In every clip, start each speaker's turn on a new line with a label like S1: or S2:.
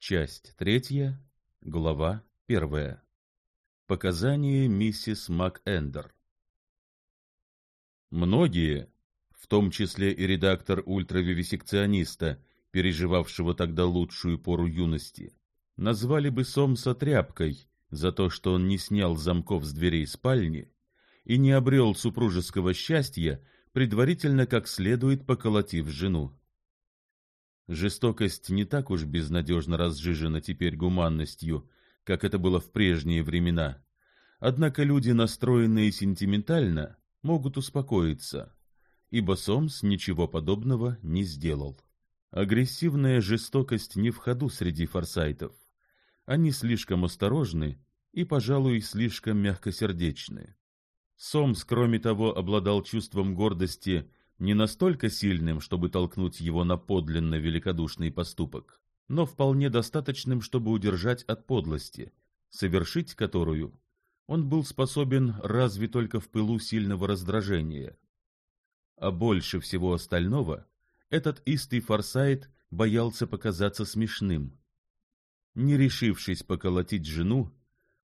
S1: Часть третья, глава первая. Показания миссис МакЭндер. Многие, в том числе и редактор ультравивисекциониста, переживавшего тогда лучшую пору юности, назвали бы Сомса тряпкой за то, что он не снял замков с дверей спальни и не обрел супружеского счастья, предварительно как следует поколотив жену. Жестокость не так уж безнадежно разжижена теперь гуманностью, как это было в прежние времена. Однако люди, настроенные сентиментально, могут успокоиться, ибо Сомс ничего подобного не сделал. Агрессивная жестокость не в ходу среди форсайтов. Они слишком осторожны и, пожалуй, слишком мягкосердечны. Сомс, кроме того, обладал чувством гордости не настолько сильным, чтобы толкнуть его на подлинно великодушный поступок, но вполне достаточным, чтобы удержать от подлости, совершить которую он был способен разве только в пылу сильного раздражения. А больше всего остального этот истый форсайт боялся показаться смешным. Не решившись поколотить жену,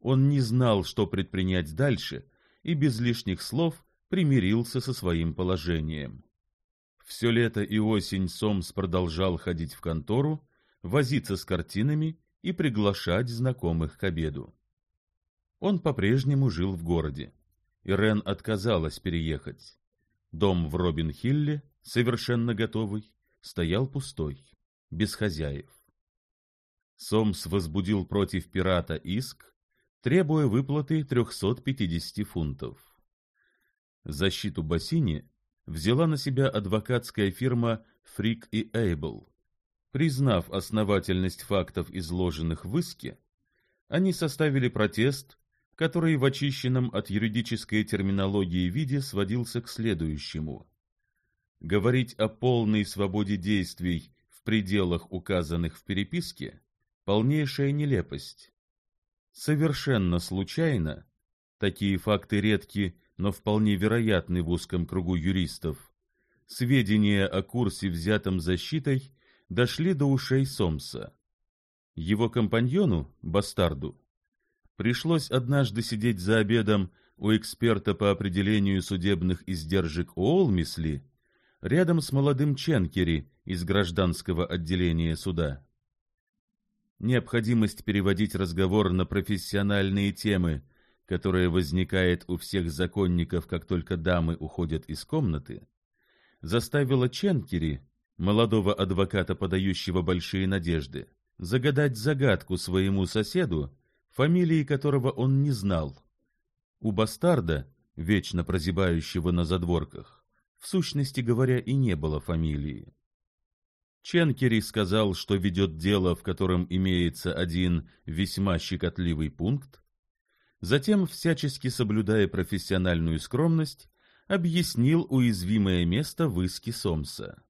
S1: он не знал, что предпринять дальше, и без лишних слов – примирился со своим положением. Все лето и осень Сомс продолжал ходить в контору, возиться с картинами и приглашать знакомых к обеду. Он по-прежнему жил в городе. и Рен отказалась переехать. Дом в Робин-Хилле, совершенно готовый, стоял пустой, без хозяев. Сомс возбудил против пирата иск, требуя выплаты 350 фунтов. Защиту Бассини взяла на себя адвокатская фирма «Фрик и Эйбл». Признав основательность фактов, изложенных в иске, они составили протест, который в очищенном от юридической терминологии виде сводился к следующему. Говорить о полной свободе действий в пределах, указанных в переписке, полнейшая нелепость. Совершенно случайно, такие факты редки но вполне вероятны в узком кругу юристов, сведения о курсе, взятом защитой, дошли до ушей Сомса. Его компаньону, бастарду, пришлось однажды сидеть за обедом у эксперта по определению судебных издержек Олмисли рядом с молодым Ченкери из гражданского отделения суда. Необходимость переводить разговор на профессиональные темы – которое возникает у всех законников, как только дамы уходят из комнаты, заставило Ченкери, молодого адвоката, подающего большие надежды, загадать загадку своему соседу, фамилии которого он не знал. У бастарда, вечно прозябающего на задворках, в сущности говоря, и не было фамилии. Ченкери сказал, что ведет дело, в котором имеется один весьма щекотливый пункт, Затем, всячески соблюдая профессиональную скромность, объяснил уязвимое место в иске Сомса.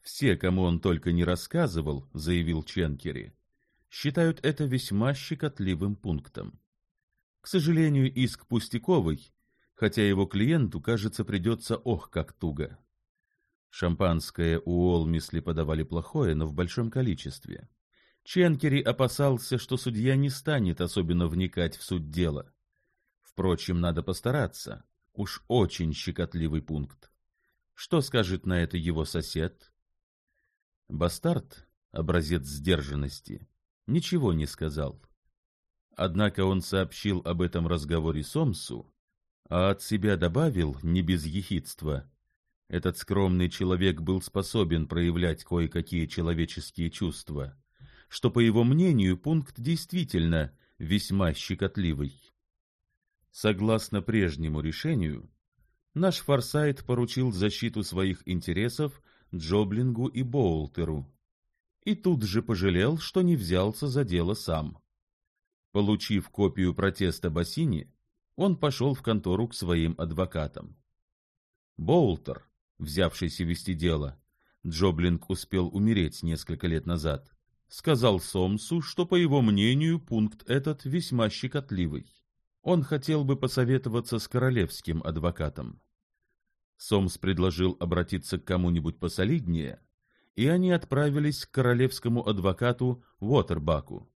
S1: «Все, кому он только не рассказывал, — заявил Ченкери, — считают это весьма щекотливым пунктом. К сожалению, иск пустяковый, хотя его клиенту, кажется, придется ох как туго. Шампанское у Олмисли подавали плохое, но в большом количестве. Ченкери опасался, что судья не станет особенно вникать в суть дела. Впрочем, надо постараться. Уж очень щекотливый пункт. Что скажет на это его сосед? Бастард, образец сдержанности, ничего не сказал. Однако он сообщил об этом разговоре Сомсу, а от себя добавил, не без ехидства, этот скромный человек был способен проявлять кое-какие человеческие чувства — что, по его мнению, пункт действительно весьма щекотливый. Согласно прежнему решению, наш Форсайт поручил защиту своих интересов Джоблингу и Боултеру, и тут же пожалел, что не взялся за дело сам. Получив копию протеста Бассини, он пошел в контору к своим адвокатам. Боултер, взявшийся вести дело, Джоблинг успел умереть несколько лет назад, сказал Сомсу, что, по его мнению, пункт этот весьма щекотливый. Он хотел бы посоветоваться с королевским адвокатом. Сомс предложил обратиться к кому-нибудь посолиднее, и они отправились к королевскому адвокату Уотербаку,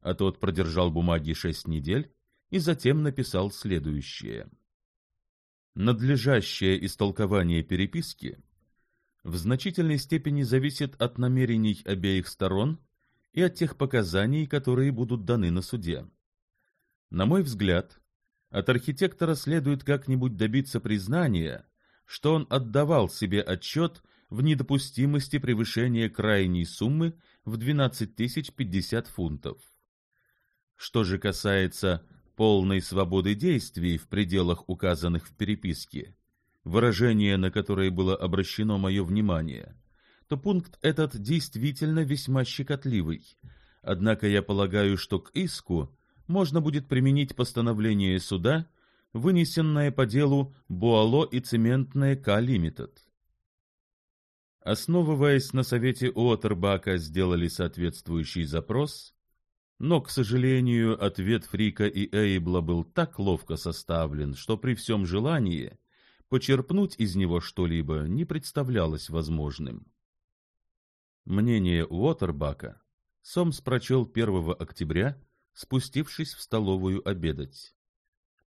S1: а тот продержал бумаги шесть недель и затем написал следующее. Надлежащее истолкование переписки в значительной степени зависит от намерений обеих сторон и от тех показаний, которые будут даны на суде. На мой взгляд, от архитектора следует как-нибудь добиться признания, что он отдавал себе отчет в недопустимости превышения крайней суммы в 12 050 фунтов. Что же касается полной свободы действий в пределах, указанных в переписке, выражение, на которое было обращено мое внимание – то пункт этот действительно весьма щекотливый. Однако я полагаю, что к иску можно будет применить постановление суда, вынесенное по делу Буало и цементное К. Лимитед. Основываясь на совете Уотербака, сделали соответствующий запрос, но, к сожалению, ответ Фрика и Эйбла был так ловко составлен, что при всем желании почерпнуть из него что-либо не представлялось возможным. Мнение Уотербака Сомс прочел 1 октября, спустившись в столовую обедать.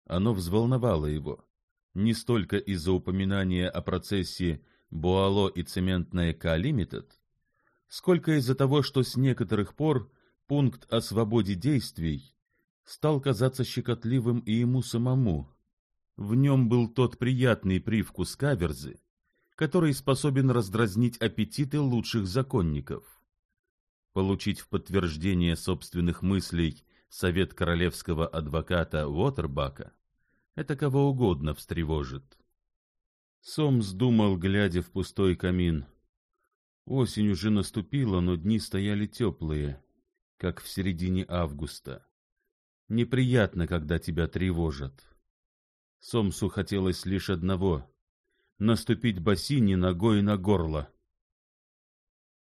S1: Оно взволновало его, не столько из-за упоминания о процессе Буало и цементная Калимитед, сколько из-за того, что с некоторых пор пункт о свободе действий стал казаться щекотливым и ему самому. В нем был тот приятный привкус каверзы, который способен раздразнить аппетиты лучших законников. Получить в подтверждение собственных мыслей совет королевского адвоката Уотербака это кого угодно встревожит. Сомс думал, глядя в пустой камин. Осень уже наступила, но дни стояли теплые, как в середине августа. Неприятно, когда тебя тревожат. Сомсу хотелось лишь одного наступить бассейне Басинина Гойна горло.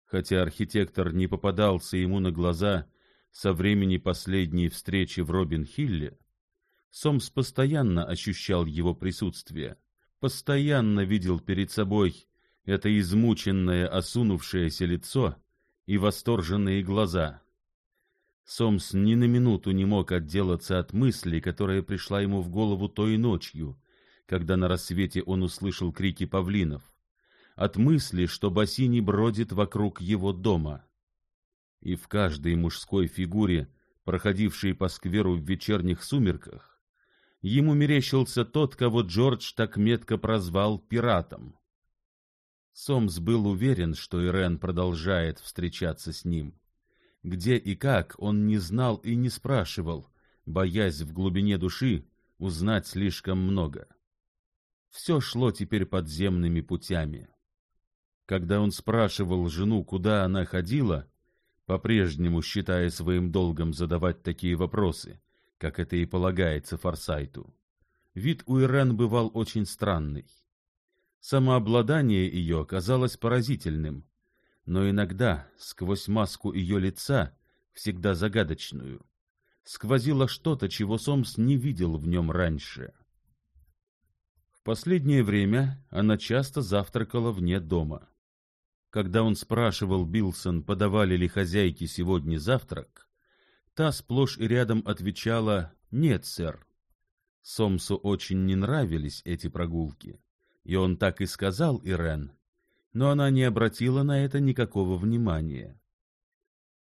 S1: Хотя архитектор не попадался ему на глаза со времени последней встречи в Робин-Хилле, Сомс постоянно ощущал его присутствие, постоянно видел перед собой это измученное, осунувшееся лицо и восторженные глаза. Сомс ни на минуту не мог отделаться от мысли, которая пришла ему в голову той ночью — когда на рассвете он услышал крики павлинов, от мысли, что Бассини бродит вокруг его дома. И в каждой мужской фигуре, проходившей по скверу в вечерних сумерках, ему мерещился тот, кого Джордж так метко прозвал пиратом. Сомс был уверен, что Ирен продолжает встречаться с ним. Где и как, он не знал и не спрашивал, боясь в глубине души узнать слишком много. — все шло теперь подземными путями. Когда он спрашивал жену, куда она ходила, по-прежнему считая своим долгом задавать такие вопросы, как это и полагается Форсайту, вид у Ирен бывал очень странный. Самообладание ее казалось поразительным, но иногда сквозь маску ее лица, всегда загадочную, сквозило что-то, чего Сомс не видел в нем раньше. Последнее время она часто завтракала вне дома. Когда он спрашивал Билсон, подавали ли хозяйке сегодня завтрак, та сплошь и рядом отвечала «Нет, сэр». Сомсу очень не нравились эти прогулки, и он так и сказал Ирен, но она не обратила на это никакого внимания.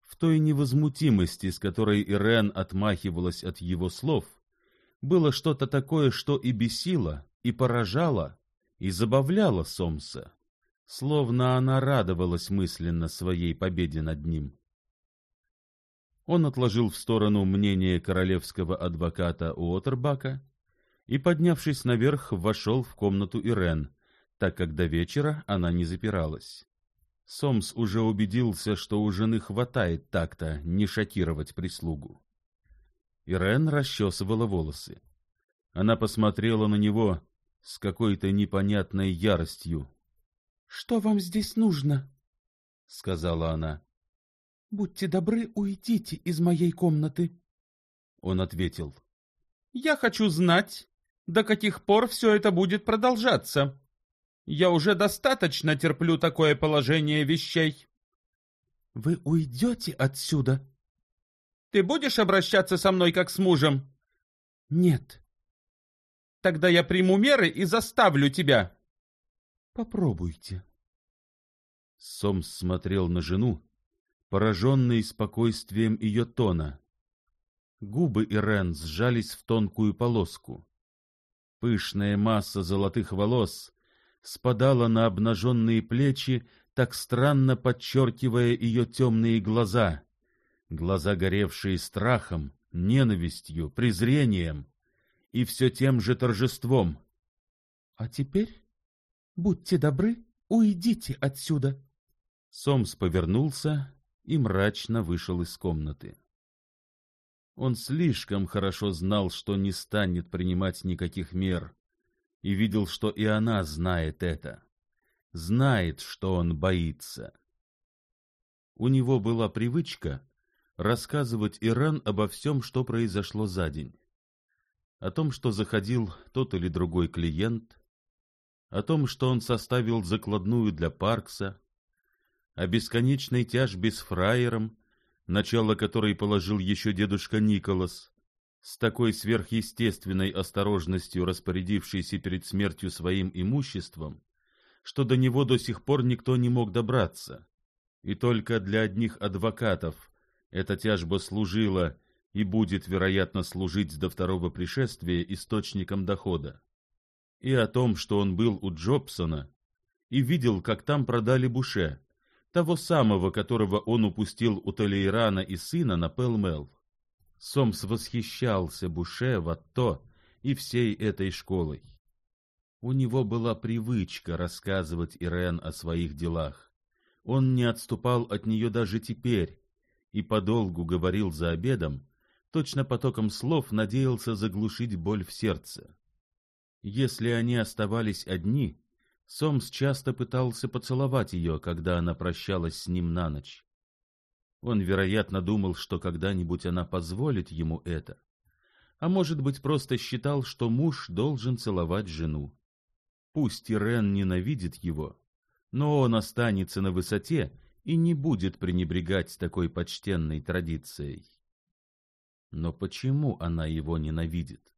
S1: В той невозмутимости, с которой Ирен отмахивалась от его слов, было что-то такое, что и бесило, и поражала, и забавляла Сомса, словно она радовалась мысленно своей победе над ним. Он отложил в сторону мнение королевского адвоката Уотербака и, поднявшись наверх, вошел в комнату Ирен, так как до вечера она не запиралась. Сомс уже убедился, что у жены хватает такта не шокировать прислугу. Ирен расчесывала волосы. Она посмотрела на него с какой-то непонятной яростью. — Что вам здесь нужно? — сказала она. — Будьте добры, уйдите из моей комнаты. Он ответил. — Я хочу знать, до каких пор все это будет продолжаться.
S2: Я уже достаточно терплю такое положение вещей.
S1: — Вы уйдете отсюда?
S2: — Ты будешь обращаться со мной как с мужем?
S1: — Нет.
S2: — Тогда я приму меры и заставлю тебя.
S1: Попробуйте. Сомс смотрел на жену, пораженный спокойствием ее тона. Губы Ирен сжались в тонкую полоску. Пышная масса золотых волос спадала на обнаженные плечи, так странно подчеркивая ее темные глаза, глаза горевшие страхом, ненавистью, презрением и все тем же торжеством. — А теперь будьте добры, уйдите отсюда. Сомс повернулся и мрачно вышел из комнаты. Он слишком хорошо знал, что не станет принимать никаких мер, и видел, что и она знает это, знает, что он боится. У него была привычка рассказывать Иран обо всем, что произошло за день о том, что заходил тот или другой клиент, о том, что он составил закладную для Паркса, о бесконечной тяжбе с фраером, начало которой положил еще дедушка Николас, с такой сверхъестественной осторожностью распорядившийся перед смертью своим имуществом, что до него до сих пор никто не мог добраться, и только для одних адвокатов эта тяжба служила и будет, вероятно, служить до второго пришествия источником дохода. И о том, что он был у Джобсона и видел, как там продали Буше, того самого, которого он упустил у Толейрана и сына на Пелмел. Сомс восхищался Буше, Ватто и всей этой школой. У него была привычка рассказывать Ирен о своих делах. Он не отступал от нее даже теперь и подолгу говорил за обедом, Точно потоком слов надеялся заглушить боль в сердце. Если они оставались одни, Сомс часто пытался поцеловать ее, когда она прощалась с ним на ночь. Он, вероятно, думал, что когда-нибудь она позволит ему это, а может быть, просто считал, что муж должен целовать жену. Пусть Ирен ненавидит его, но он останется на высоте и не будет пренебрегать такой почтенной традицией. Но почему она его ненавидит?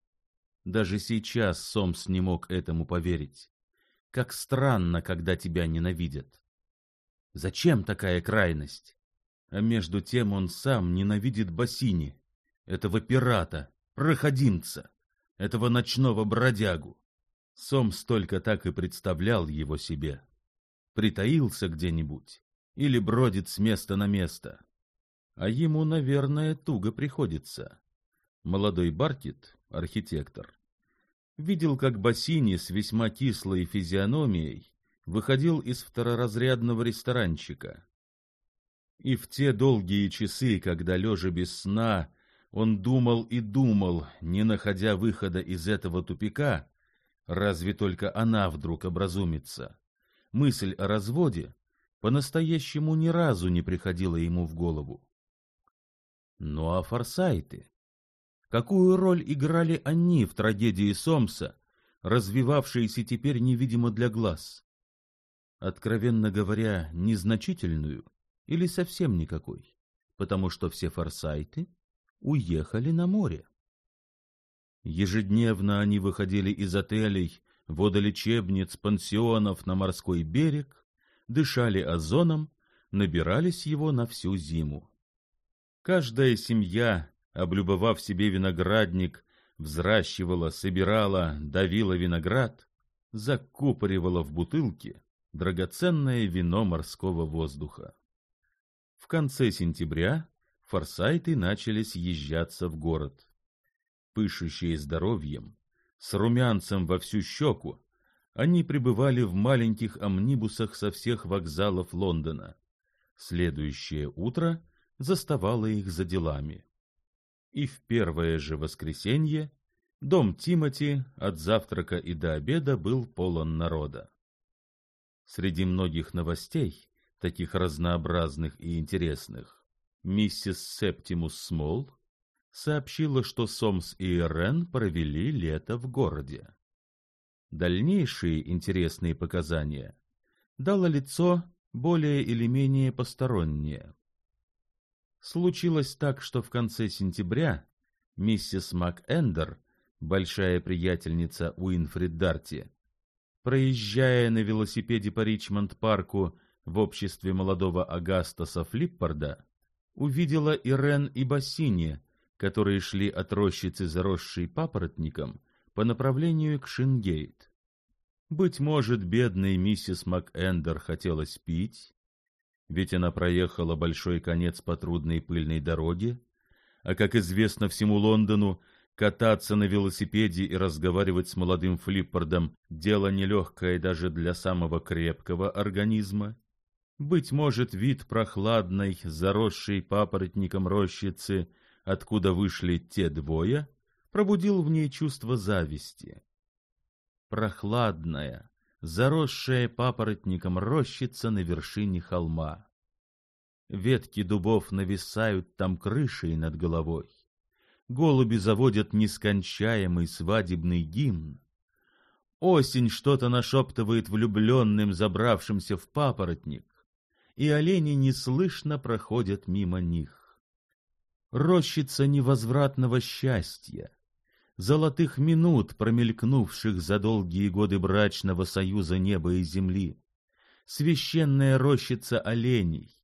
S1: Даже сейчас Сомс не мог этому поверить. Как странно, когда тебя ненавидят. Зачем такая крайность? А между тем он сам ненавидит Бассини, этого пирата, проходимца, этого ночного бродягу. Сомс только так и представлял его себе. Притаился где-нибудь или бродит с места на место, а ему, наверное, туго приходится. Молодой Баркет, архитектор, видел, как Бассини с весьма кислой физиономией выходил из второразрядного ресторанчика. И в те долгие часы, когда, лежа без сна, он думал и думал, не находя выхода из этого тупика, разве только она вдруг образумится. Мысль о разводе по-настоящему ни разу не приходила ему в голову ну а форсайты. Какую роль играли они в трагедии Сомса, развивавшейся теперь невидимо для глаз? Откровенно говоря, незначительную или совсем никакой, потому что все форсайты уехали на море. Ежедневно они выходили из отелей, водолечебниц, пансионов на морской берег, дышали озоном, набирались его на всю зиму. Каждая семья, облюбовав себе виноградник, взращивала, собирала, давила виноград, закупоривала в бутылке драгоценное вино морского воздуха. В конце сентября форсайты начали съезжаться в город. Пышущие здоровьем, с румянцем во всю щеку, они пребывали в маленьких амнибусах со всех вокзалов Лондона. Следующее утро — заставала их за делами. И в первое же воскресенье дом Тимати от завтрака и до обеда был полон народа. Среди многих новостей, таких разнообразных и интересных, миссис Септимус Смол сообщила, что Сомс и Эрен провели лето в городе. Дальнейшие интересные показания дало лицо более или менее постороннее. Случилось так, что в конце сентября миссис МакЭндер, большая приятельница Уинфрид Дарти, проезжая на велосипеде по Ричмонд-парку в обществе молодого Агастаса Флиппарда, увидела Ирен и Бассини, которые шли от рощицы, заросшей папоротником, по направлению к Шингейт. Быть может, бедной миссис МакЭндер хотелось пить, ведь она проехала большой конец по трудной пыльной дороге, а, как известно всему Лондону, кататься на велосипеде и разговаривать с молодым флиппардом — дело нелегкое даже для самого крепкого организма. Быть может, вид прохладной, заросшей папоротником рощицы, откуда вышли те двое, пробудил в ней чувство зависти. Прохладная, заросшая папоротником рощица на вершине холма. Ветки дубов нависают там крышей над головой. Голуби заводят нескончаемый свадебный гимн. Осень что-то нашептывает влюбленным, забравшимся в папоротник, и олени неслышно проходят мимо них. Рощица невозвратного счастья — золотых минут, промелькнувших за долгие годы брачного союза неба и земли, священная рощица оленей,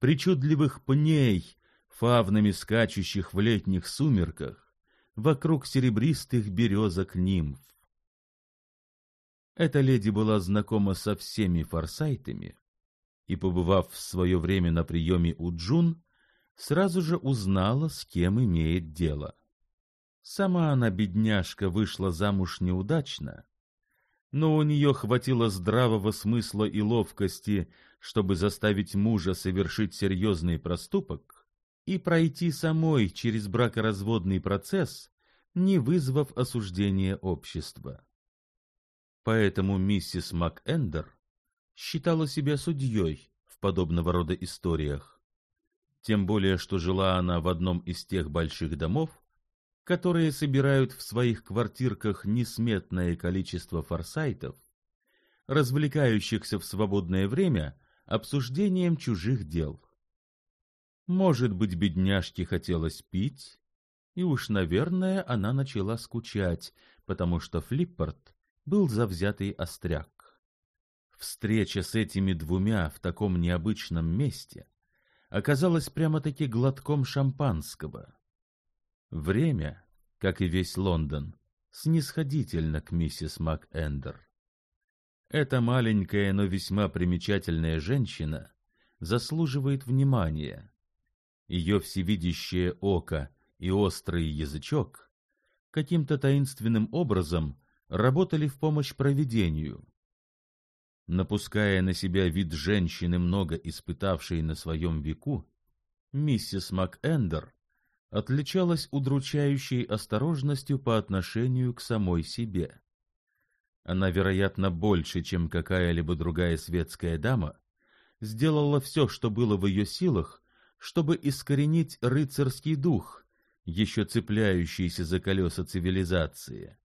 S1: причудливых пней, фавнами скачущих в летних сумерках, вокруг серебристых березок нимф. Эта леди была знакома со всеми форсайтами и, побывав в свое время на приеме у Джун, сразу же узнала, с кем имеет дело. — Сама она, бедняжка, вышла замуж неудачно, но у нее хватило здравого смысла и ловкости, чтобы заставить мужа совершить серьезный проступок и пройти самой через бракоразводный процесс, не вызвав осуждения общества. Поэтому миссис МакЭндер считала себя судьей в подобного рода историях, тем более что жила она в одном из тех больших домов, которые собирают в своих квартирках несметное количество форсайтов, развлекающихся в свободное время обсуждением чужих дел. Может быть, бедняжке хотелось пить, и уж, наверное, она начала скучать, потому что Флиппорт был завзятый остряк. Встреча с этими двумя в таком необычном месте оказалась прямо-таки глотком шампанского. Время, как и весь Лондон, снисходительно к миссис МакЭндер. Эта маленькая, но весьма примечательная женщина заслуживает внимания. Ее всевидящее око и острый язычок каким-то таинственным образом работали в помощь провидению. Напуская на себя вид женщины, много испытавшей на своем веку, миссис МакЭндер отличалась удручающей осторожностью по отношению к самой себе. Она, вероятно, больше, чем какая-либо другая светская дама, сделала все, что было в ее силах, чтобы искоренить рыцарский дух, еще цепляющийся за колеса цивилизации.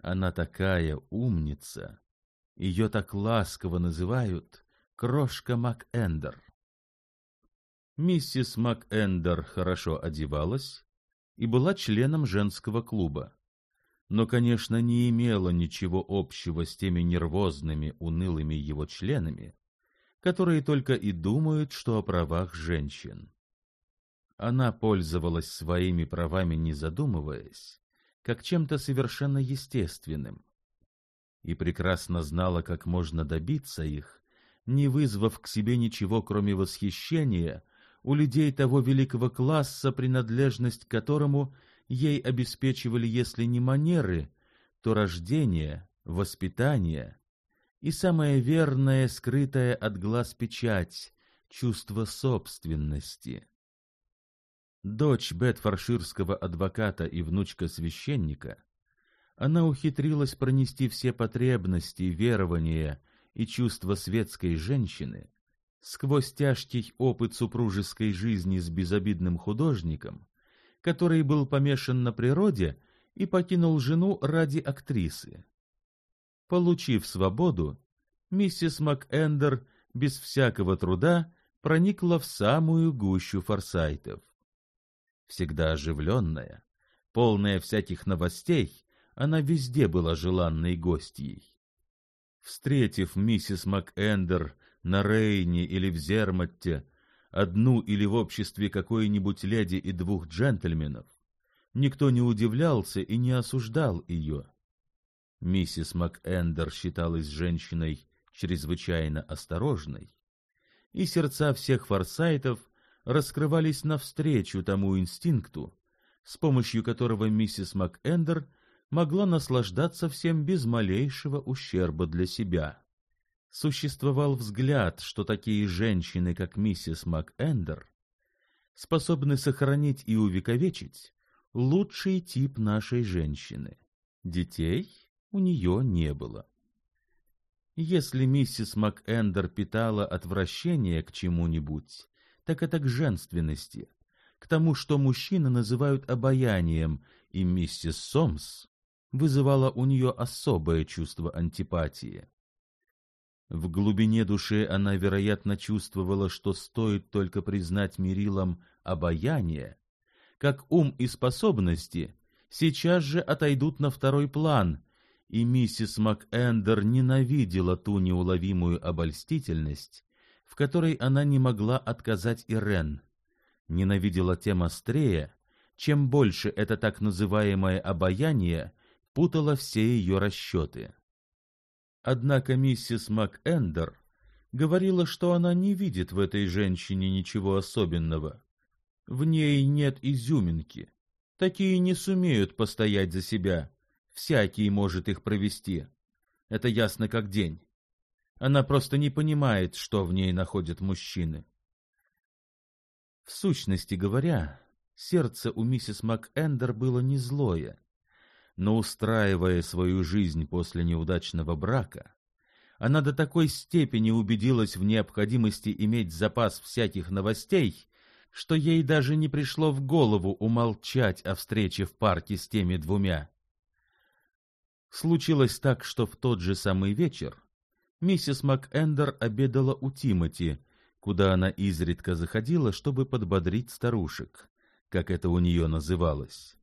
S1: Она такая умница. Ее так ласково называют крошка Макэндер. Миссис МакЭндер хорошо одевалась и была членом женского клуба, но, конечно, не имела ничего общего с теми нервозными, унылыми его членами, которые только и думают, что о правах женщин. Она пользовалась своими правами, не задумываясь, как чем-то совершенно естественным, и прекрасно знала, как можно добиться их, не вызвав к себе ничего, кроме восхищения у людей того великого класса, принадлежность к которому ей обеспечивали, если не манеры, то рождение, воспитание и самое верное, скрытое от глаз печать чувство собственности. Дочь бетфорширского адвоката и внучка священника, она ухитрилась пронести все потребности, верования и чувства светской женщины сквозь тяжкий опыт супружеской жизни с безобидным художником, который был помешан на природе и покинул жену ради актрисы. Получив свободу, миссис МакЭндер без всякого труда проникла в самую гущу форсайтов. Всегда оживленная, полная всяких новостей, она везде была желанной гостьей. Встретив миссис МакЭндер на Рейне или в Зермотте одну или в обществе какой-нибудь леди и двух джентльменов, никто не удивлялся и не осуждал ее. Миссис МакЭндер считалась женщиной чрезвычайно осторожной, и сердца всех форсайтов раскрывались навстречу тому инстинкту, с помощью которого миссис МакЭндер могла наслаждаться всем без малейшего ущерба для себя существовал взгляд, что такие женщины, как миссис МакЭндер, способны сохранить и увековечить лучший тип нашей женщины. Детей у нее не было. Если миссис МакЭндер питала отвращение к чему-нибудь, так это к женственности, к тому, что мужчины называют обаянием, и миссис Сомс вызывала у нее особое чувство антипатии. В глубине души она, вероятно, чувствовала, что стоит только признать мерилом обаяние, как ум и способности сейчас же отойдут на второй план, и миссис МакЭндер ненавидела ту неуловимую обольстительность, в которой она не могла отказать Ирен, ненавидела тем острее, чем больше это так называемое обаяние путало все ее расчеты. Однако миссис МакЭндер говорила, что она не видит в этой женщине ничего особенного. В ней нет изюминки. Такие не сумеют постоять за себя. Всякий может их провести. Это ясно как день. Она просто не понимает, что в ней находят мужчины. В сущности говоря, сердце у миссис МакЭндер было не злое, но устраивая свою жизнь после неудачного брака, она до такой степени убедилась в необходимости иметь запас всяких новостей, что ей даже не пришло в голову умолчать о встрече в парке с теми двумя. Случилось так, что в тот же самый вечер миссис МакЭндер обедала у Тимати, куда она изредка заходила, чтобы подбодрить старушек, как это у нее называлось.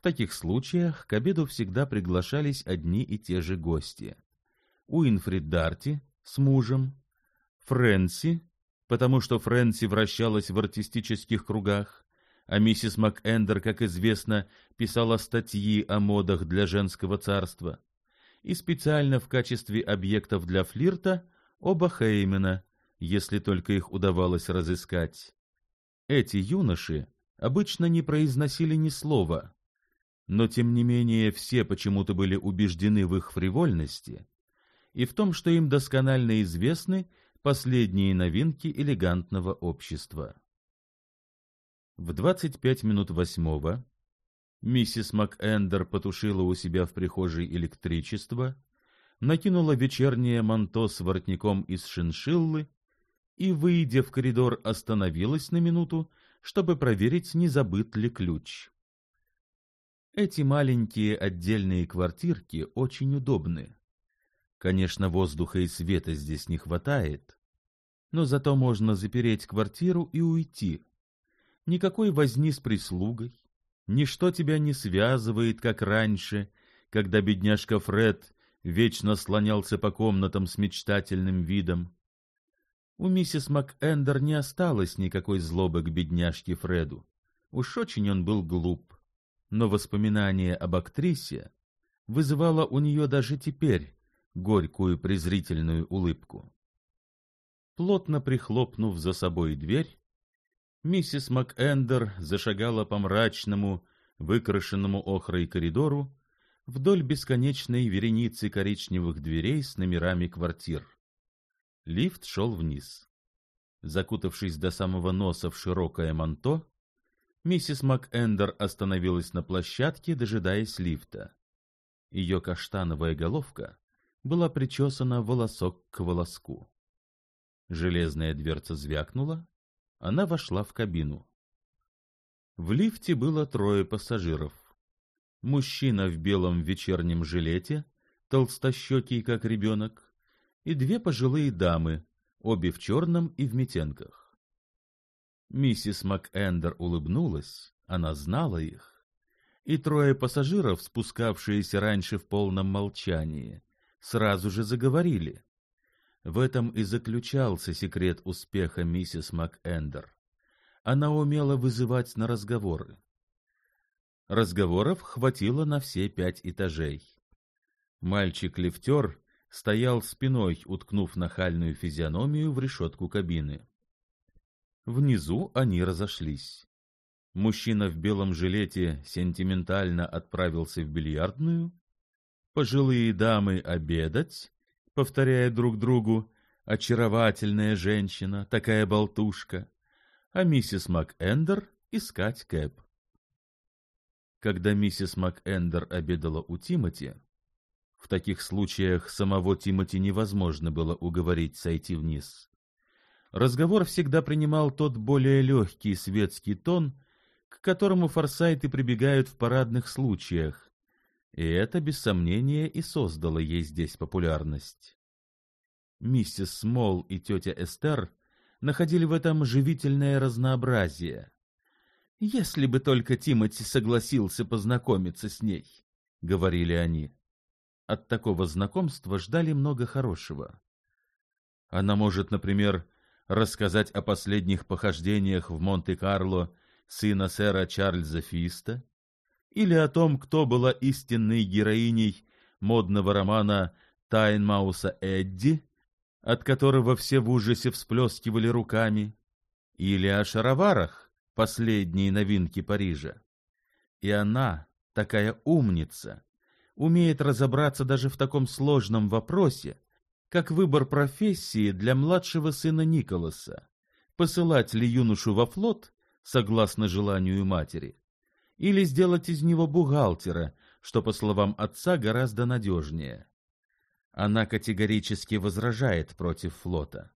S1: В таких случаях к обеду всегда приглашались одни и те же гости. Уинфрид Дарти с мужем, Фрэнси, потому что Фрэнси вращалась в артистических кругах, а миссис МакЭндер, как известно, писала статьи о модах для женского царства, и специально в качестве объектов для флирта оба Хеймена, если только их удавалось разыскать. Эти юноши обычно не произносили ни слова, но, тем не менее, все почему-то были убеждены в их фривольности и в том, что им досконально известны последние новинки элегантного общества. В 25 минут восьмого миссис МакЭндер потушила у себя в прихожей электричество, накинула вечернее манто с воротником из шиншиллы и, выйдя в коридор, остановилась на минуту, чтобы проверить, не забыт ли ключ. Эти маленькие отдельные квартирки очень удобны. Конечно, воздуха и света здесь не хватает, но зато можно запереть квартиру и уйти. Никакой возни с прислугой, ничто тебя не связывает, как раньше, когда бедняжка Фред вечно слонялся по комнатам с мечтательным видом. У миссис МакЭндер не осталось никакой злобы к бедняжке Фреду. Уж очень он был глуп но воспоминание об актрисе вызывало у нее даже теперь горькую презрительную улыбку. Плотно прихлопнув за собой дверь, миссис МакЭндер зашагала по мрачному, выкрашенному охрой коридору вдоль бесконечной вереницы коричневых дверей с номерами квартир. Лифт шел вниз. Закутавшись до самого носа в широкое манто, Миссис МакЭндер остановилась на площадке, дожидаясь лифта. Ее каштановая головка была причесана волосок к волоску. Железная дверца звякнула, она вошла в кабину. В лифте было трое пассажиров. Мужчина в белом вечернем жилете, толстощекий, как ребенок, и две пожилые дамы, обе в черном и в метенках. Миссис МакЭндер улыбнулась, она знала их. И трое пассажиров, спускавшиеся раньше в полном молчании, сразу же заговорили. В этом и заключался секрет успеха миссис МакЭндер. Она умела вызывать на разговоры. Разговоров хватило на все пять этажей. Мальчик-лифтер стоял спиной, уткнув нахальную физиономию в решетку кабины. Внизу они разошлись. Мужчина в белом жилете сентиментально отправился в бильярдную, пожилые дамы обедать, повторяя друг другу «очаровательная женщина, такая болтушка», а миссис МакЭндер искать Кэп. Когда миссис МакЭндер обедала у Тимати, в таких случаях самого Тимати невозможно было уговорить сойти вниз разговор всегда принимал тот более легкий светский тон, к которому форсайты прибегают в парадных случаях, и это, без сомнения, и создало ей здесь популярность. Миссис Смол и тетя Эстер находили в этом живительное разнообразие. «Если бы только Тимоти согласился познакомиться с ней», — говорили они. От такого знакомства ждали много хорошего. Она может, например, рассказать о последних похождениях в Монте-Карло сына сэра Чарльза Фиста, или о том, кто была истинной героиней модного романа Тайнмауса Эдди, от которого все в ужасе всплескивали руками, или о шароварах, последней новинке Парижа. И она, такая умница, умеет разобраться даже в таком сложном вопросе, как выбор профессии для младшего сына Николаса, посылать ли юношу во флот, согласно желанию матери, или сделать из него бухгалтера, что, по словам отца, гораздо надежнее. Она категорически возражает против флота.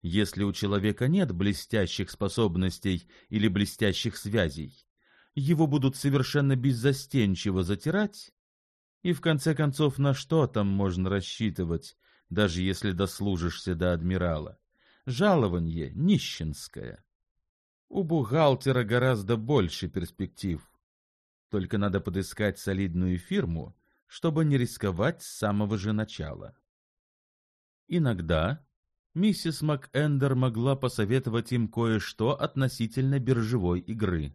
S1: Если у человека нет блестящих способностей или блестящих связей, его будут совершенно беззастенчиво затирать, и в конце концов на что там можно рассчитывать, даже если дослужишься до адмирала. Жалование нищенское. У бухгалтера гораздо больше перспектив. Только надо подыскать солидную фирму, чтобы не рисковать с самого же начала. Иногда миссис МакЭндер могла посоветовать им кое-что относительно биржевой игры.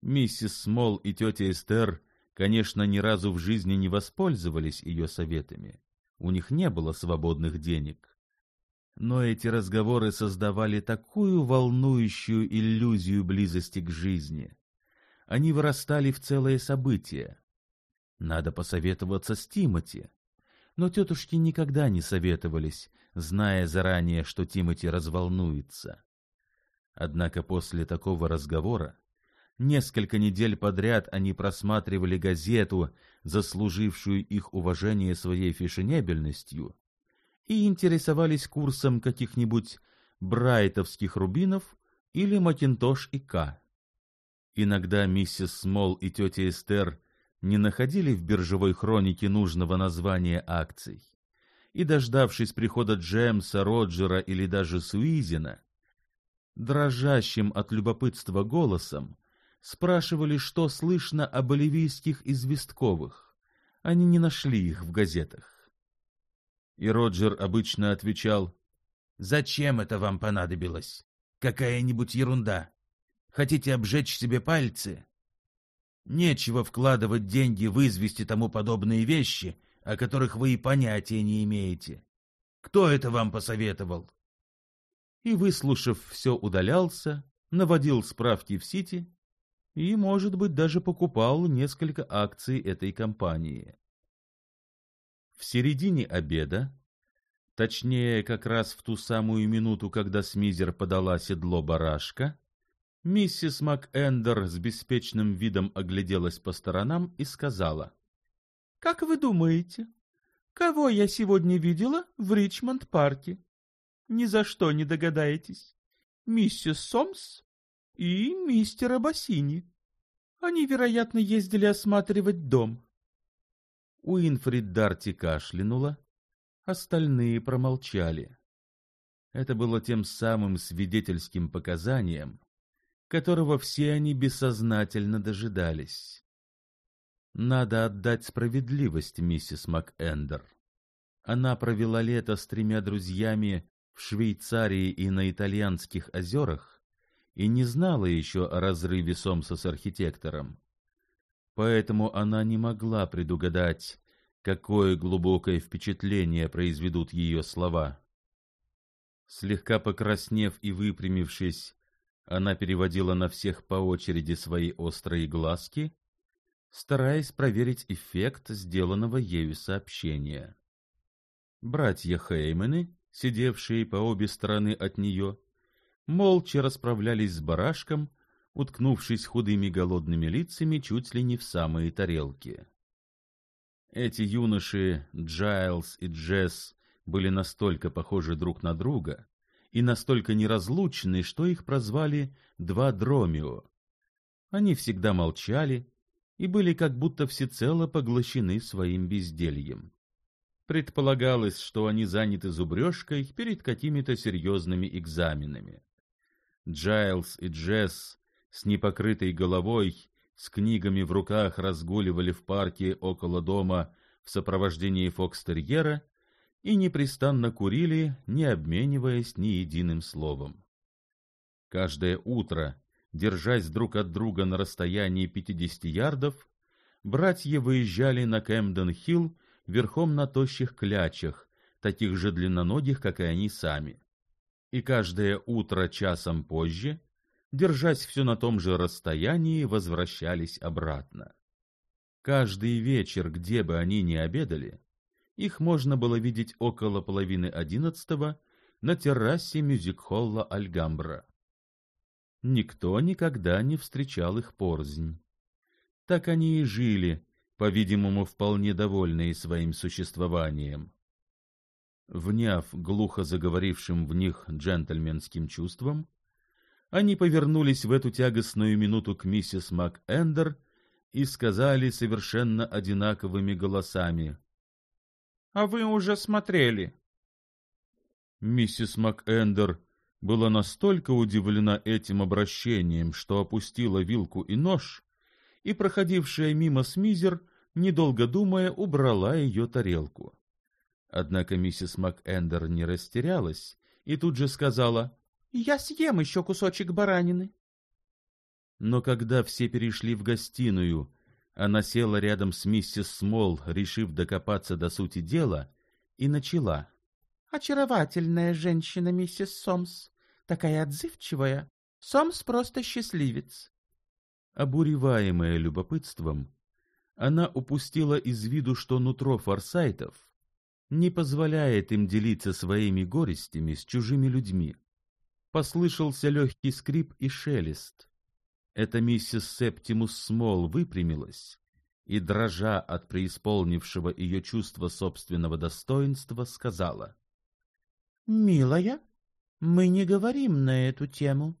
S1: Миссис Смол и тетя Эстер, конечно, ни разу в жизни не воспользовались ее советами. У них не было свободных денег. Но эти разговоры создавали такую волнующую иллюзию близости к жизни. Они вырастали в целое событие. Надо посоветоваться с Тимати. Но тетушки никогда не советовались, зная заранее, что Тимати разволнуется. Однако после такого разговора Несколько недель подряд они просматривали газету, заслужившую их уважение своей фешенебельностью, и интересовались курсом каких-нибудь брайтовских рубинов или Макинтош и К. Иногда миссис Смол и тетя Эстер не находили в биржевой хронике нужного названия акций, и, дождавшись прихода Джеймса Роджера или даже Суизина, дрожащим от любопытства голосом спрашивали, что слышно о боливийских известковых. Они не нашли их в газетах. И Роджер обычно отвечал, «Зачем это вам понадобилось? Какая-нибудь ерунда. Хотите обжечь себе пальцы? Нечего вкладывать деньги в извести тому подобные вещи, о которых вы и понятия не имеете. Кто это вам посоветовал?» И, выслушав все, удалялся, наводил справки в Сити и, может быть, даже покупал несколько акций этой компании. В середине обеда, точнее, как раз в ту самую минуту, когда Смизер подала седло барашка, миссис МакЭндер с беспечным видом огляделась по сторонам и сказала, «Как вы думаете, кого я сегодня видела в Ричмонд-парке? Ни за что не догадаетесь. Миссис Сомс и мистера Бассини. Они, вероятно, ездили осматривать дом. Уинфрид Дарти кашлянула, остальные промолчали. Это было тем самым свидетельским показанием, которого все они бессознательно дожидались. Надо отдать справедливость миссис МакЭндер. Она провела лето с тремя друзьями в Швейцарии и на итальянских озерах, и не знала еще о разрыве Сомса с архитектором. Поэтому она не могла предугадать, какое глубокое впечатление произведут ее слова. Слегка покраснев и выпрямившись, она переводила на всех по очереди свои острые глазки, стараясь проверить эффект сделанного ею сообщения. Братья Хеймены, сидевшие по обе стороны от нее, молча расправлялись с барашком, уткнувшись худыми голодными лицами чуть ли не в самые тарелки. Эти юноши, Джайлз и Джесс, были настолько похожи друг на друга и настолько неразлучны, что их прозвали «два Дромио». Они всегда молчали и были как будто всецело поглощены своим бездельем. Предполагалось, что они заняты зубрежкой перед какими-то серьезными экзаменами. Джайлз и Джесс с непокрытой головой, с книгами в руках разгуливали в парке около дома в сопровождении фокстерьера и непрестанно курили, не обмениваясь ни единым словом. Каждое утро, держась друг от друга на расстоянии 50 ярдов, братья выезжали на Кэмден-Хилл верхом на тощих клячах, таких же длинноногих, как и они сами и каждое утро часом позже, держась все на том же расстоянии, возвращались обратно. Каждый вечер, где бы они ни обедали, их можно было видеть около половины одиннадцатого на террасе мюзик-холла Альгамбра. Никто никогда не встречал их порзнь. Так они и жили, по-видимому, вполне довольные своим существованием. Вняв глухо заговорившим в них джентльменским чувством, они повернулись в эту тягостную минуту к миссис МакЭндер и сказали совершенно одинаковыми голосами.
S2: — А вы уже смотрели?
S1: Миссис МакЭндер была настолько удивлена этим обращением, что опустила вилку и нож, и проходившая мимо Смизер, недолго думая, убрала ее тарелку. Однако миссис МакЭндер не растерялась и тут же сказала «Я съем еще кусочек баранины». Но когда все перешли в гостиную, она села рядом с миссис Смол, решив докопаться до сути дела, и начала. «Очаровательная женщина, миссис Сомс, такая отзывчивая. Сомс просто счастливец». Обуреваемая любопытством, она упустила из виду, что нутро форсайтов — не позволяет им делиться своими горестями с чужими людьми. Послышался легкий скрип и шелест. Эта миссис Септимус Смол выпрямилась и, дрожа от преисполнившего ее чувства собственного достоинства, сказала. — Милая, мы не говорим на эту тему.